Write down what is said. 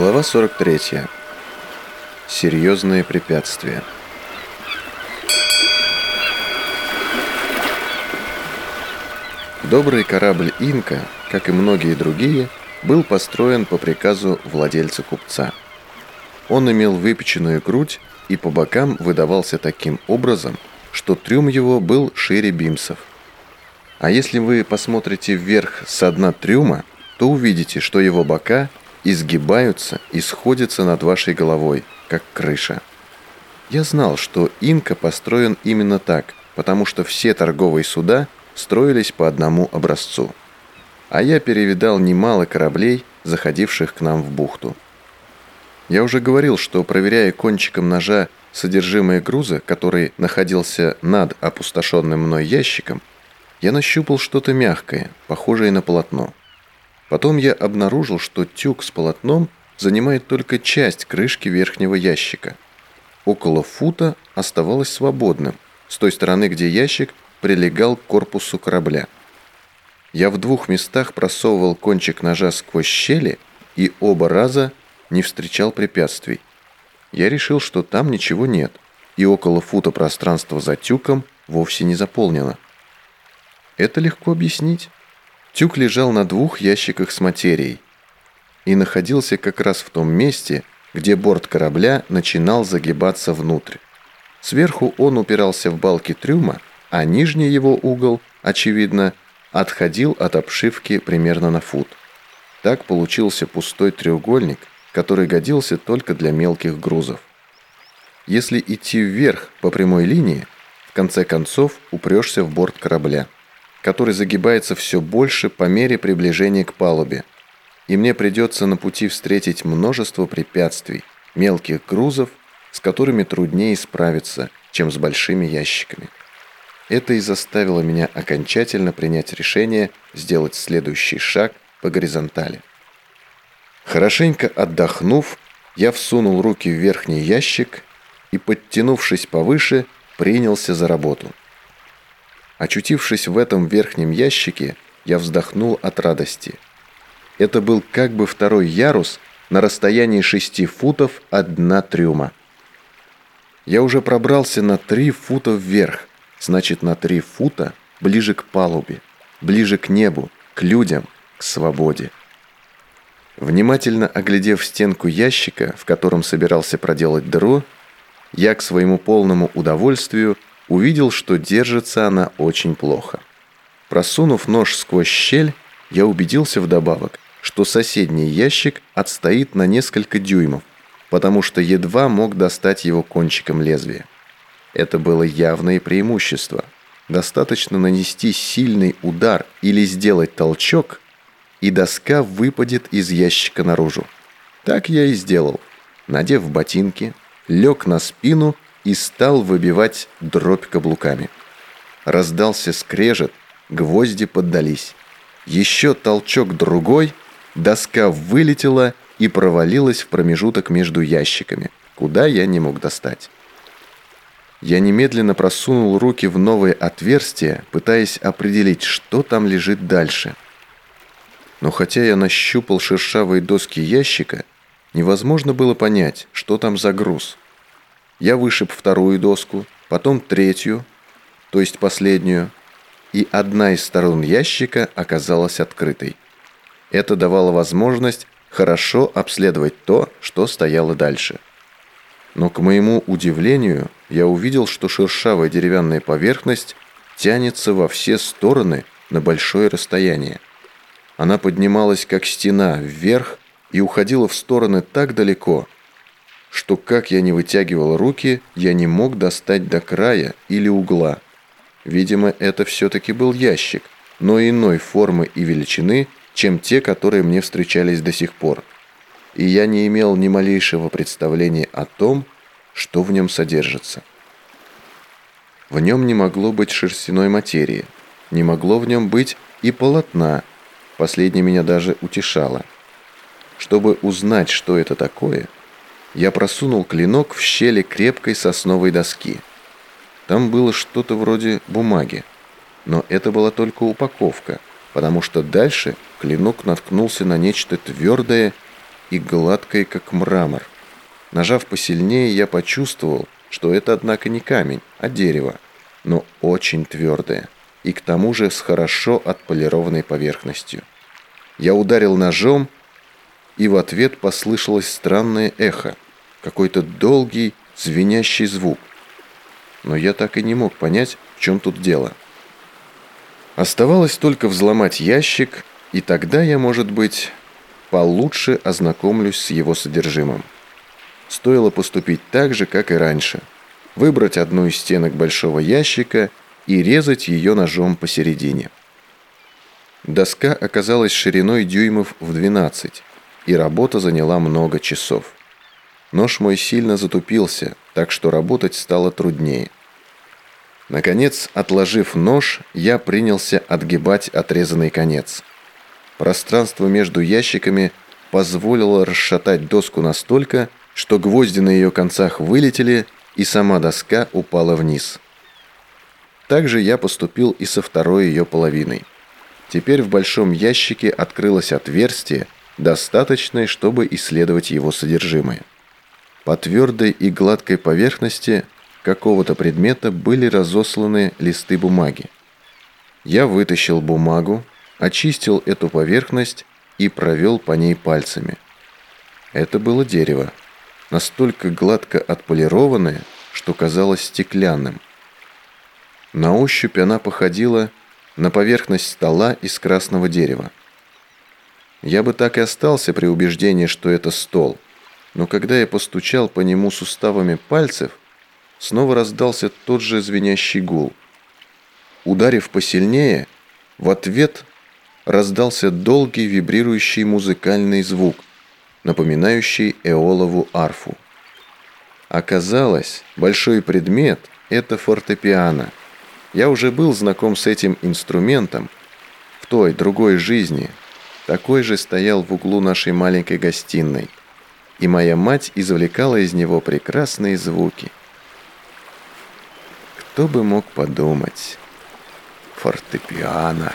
Глава 43. Серьезные препятствия. Добрый корабль «Инка», как и многие другие, был построен по приказу владельца купца. Он имел выпеченную грудь и по бокам выдавался таким образом, что трюм его был шире бимсов. А если вы посмотрите вверх с дна трюма, то увидите, что его бока изгибаются и сходятся над вашей головой, как крыша. Я знал, что Инка построен именно так, потому что все торговые суда строились по одному образцу. А я перевидал немало кораблей, заходивших к нам в бухту. Я уже говорил, что проверяя кончиком ножа содержимое груза, который находился над опустошенным мной ящиком, я нащупал что-то мягкое, похожее на полотно. Потом я обнаружил, что тюк с полотном занимает только часть крышки верхнего ящика. Около фута оставалось свободным, с той стороны, где ящик прилегал к корпусу корабля. Я в двух местах просовывал кончик ножа сквозь щели и оба раза не встречал препятствий. Я решил, что там ничего нет, и около фута пространства за тюком вовсе не заполнено. Это легко объяснить. Тюк лежал на двух ящиках с материей и находился как раз в том месте, где борт корабля начинал загибаться внутрь. Сверху он упирался в балки трюма, а нижний его угол, очевидно, отходил от обшивки примерно на фут. Так получился пустой треугольник, который годился только для мелких грузов. Если идти вверх по прямой линии, в конце концов упрешься в борт корабля который загибается все больше по мере приближения к палубе, и мне придется на пути встретить множество препятствий, мелких грузов, с которыми труднее справиться, чем с большими ящиками. Это и заставило меня окончательно принять решение сделать следующий шаг по горизонтали. Хорошенько отдохнув, я всунул руки в верхний ящик и, подтянувшись повыше, принялся за работу. Очутившись в этом верхнем ящике, я вздохнул от радости. Это был как бы второй ярус на расстоянии шести футов от дна трюма. Я уже пробрался на три фута вверх, значит на три фута ближе к палубе, ближе к небу, к людям, к свободе. Внимательно оглядев стенку ящика, в котором собирался проделать дыру, я к своему полному удовольствию – увидел, что держится она очень плохо. Просунув нож сквозь щель, я убедился вдобавок, что соседний ящик отстоит на несколько дюймов, потому что едва мог достать его кончиком лезвия. Это было явное преимущество. Достаточно нанести сильный удар или сделать толчок, и доска выпадет из ящика наружу. Так я и сделал. Надев ботинки, лег на спину и стал выбивать дробь каблуками. Раздался скрежет, гвозди поддались. Еще толчок другой, доска вылетела и провалилась в промежуток между ящиками, куда я не мог достать. Я немедленно просунул руки в новое отверстие, пытаясь определить, что там лежит дальше. Но хотя я нащупал шершавые доски ящика, невозможно было понять, что там за груз – я вышиб вторую доску, потом третью, то есть последнюю, и одна из сторон ящика оказалась открытой. Это давало возможность хорошо обследовать то, что стояло дальше. Но, к моему удивлению, я увидел, что шершавая деревянная поверхность тянется во все стороны на большое расстояние. Она поднималась как стена вверх и уходила в стороны так далеко, что как я не вытягивал руки, я не мог достать до края или угла. Видимо, это все-таки был ящик, но иной формы и величины, чем те, которые мне встречались до сих пор. И я не имел ни малейшего представления о том, что в нем содержится. В нем не могло быть шерстяной материи, не могло в нем быть и полотна, последнее меня даже утешало. Чтобы узнать, что это такое – я просунул клинок в щели крепкой сосновой доски. Там было что-то вроде бумаги. Но это была только упаковка, потому что дальше клинок наткнулся на нечто твердое и гладкой, как мрамор. Нажав посильнее, я почувствовал, что это, однако, не камень, а дерево, но очень твердое и к тому же с хорошо отполированной поверхностью. Я ударил ножом, и в ответ послышалось странное эхо, какой-то долгий, звенящий звук. Но я так и не мог понять, в чем тут дело. Оставалось только взломать ящик, и тогда я, может быть, получше ознакомлюсь с его содержимым. Стоило поступить так же, как и раньше. Выбрать одну из стенок большого ящика и резать ее ножом посередине. Доска оказалась шириной дюймов в 12, и работа заняла много часов. Нож мой сильно затупился, так что работать стало труднее. Наконец, отложив нож, я принялся отгибать отрезанный конец. Пространство между ящиками позволило расшатать доску настолько, что гвозди на ее концах вылетели, и сама доска упала вниз. Также я поступил и со второй ее половиной. Теперь в большом ящике открылось отверстие, достаточное, чтобы исследовать его содержимое. По твердой и гладкой поверхности какого-то предмета были разосланы листы бумаги. Я вытащил бумагу, очистил эту поверхность и провел по ней пальцами. Это было дерево, настолько гладко отполированное, что казалось стеклянным. На ощупь она походила на поверхность стола из красного дерева. Я бы так и остался при убеждении, что это стол, но когда я постучал по нему суставами пальцев, снова раздался тот же звенящий гул. Ударив посильнее, в ответ раздался долгий вибрирующий музыкальный звук, напоминающий эолову арфу. Оказалось, большой предмет – это фортепиано – я уже был знаком с этим инструментом в той, другой жизни. Такой же стоял в углу нашей маленькой гостиной. И моя мать извлекала из него прекрасные звуки. Кто бы мог подумать? Фортепиано.